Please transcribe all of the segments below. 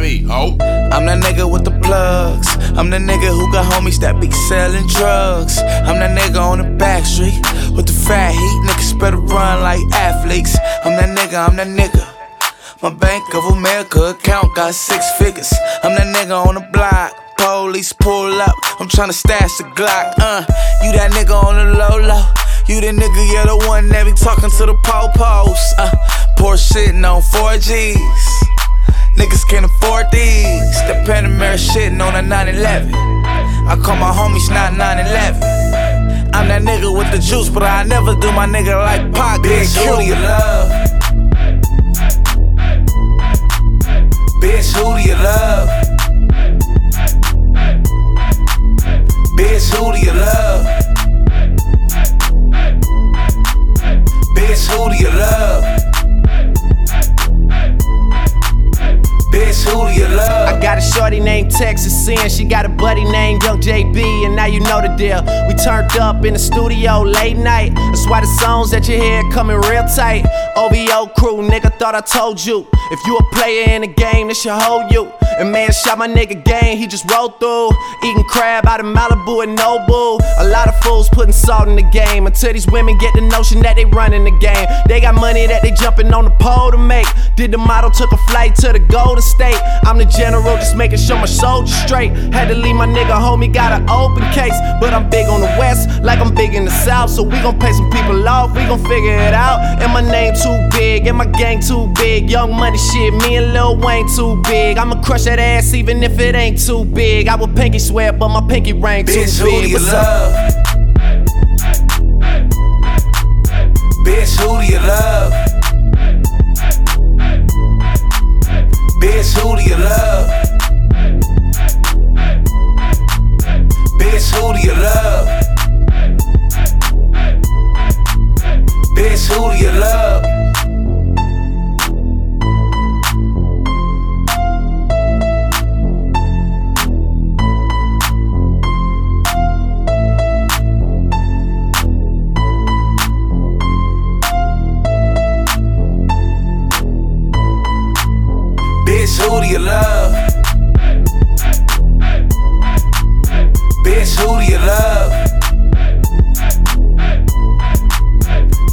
baby. Oh. I'm that nigga with the plugs. I'm the nigga who got homies that be selling drugs. I'm that nigga on the back street with the fat heat. Niggas better run like athletes. I'm that nigga, I'm that nigga. My Bank of America account got six figures. I'm that nigga on the block. Police pull up. I'm tryna stash the Glock. Uh, you that nigga on the low low. You the nigga, yeah, the one that be talking to the po-pos. Uh, poor shitting on 4Gs. Niggas can't afford these. The Panamera shitting on a 911. I call my homies not 911. I'm that nigga with the juice, but I never do my nigga like Pac. Who do you love? Bitch, who do you love? Got a shorty named Texas Sin. She got a buddy named Young JB, and now you know the deal. We turned up in the studio late night. That's why the songs that you hear coming real tight. OVO crew, nigga, thought I told you. If you a player in the game, this should hold you. And man shot my nigga game, he just rolled through. Eating crab out of Malibu and Nobu. A lot of fools putting salt in the game until these women get the notion that they running the game. They got money that they jumping on the pole to make. Did the model, took a flight to the Golden State. I'm the general, just making sure my soldiers straight. Had to leave my nigga homie, got an open case. But I'm big on the west, like I'm big in the south. So we gon' pay some people off, we gon' figure it out. And my name too big, and my gang too big. Young money shit, me and Lil Wayne too big. I'ma crush that ass even if it ain't too big. I will pinky swear, but my pinky ring too Bitch, big. Who do you What's love? Bitch, who do you love? who do you love? Bitch, who do you love?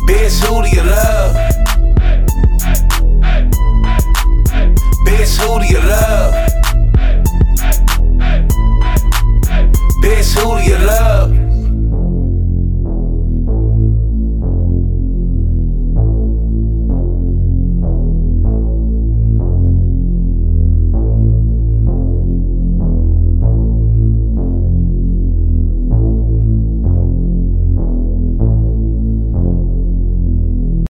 Bitch, who do you love? Bitch, who do you love?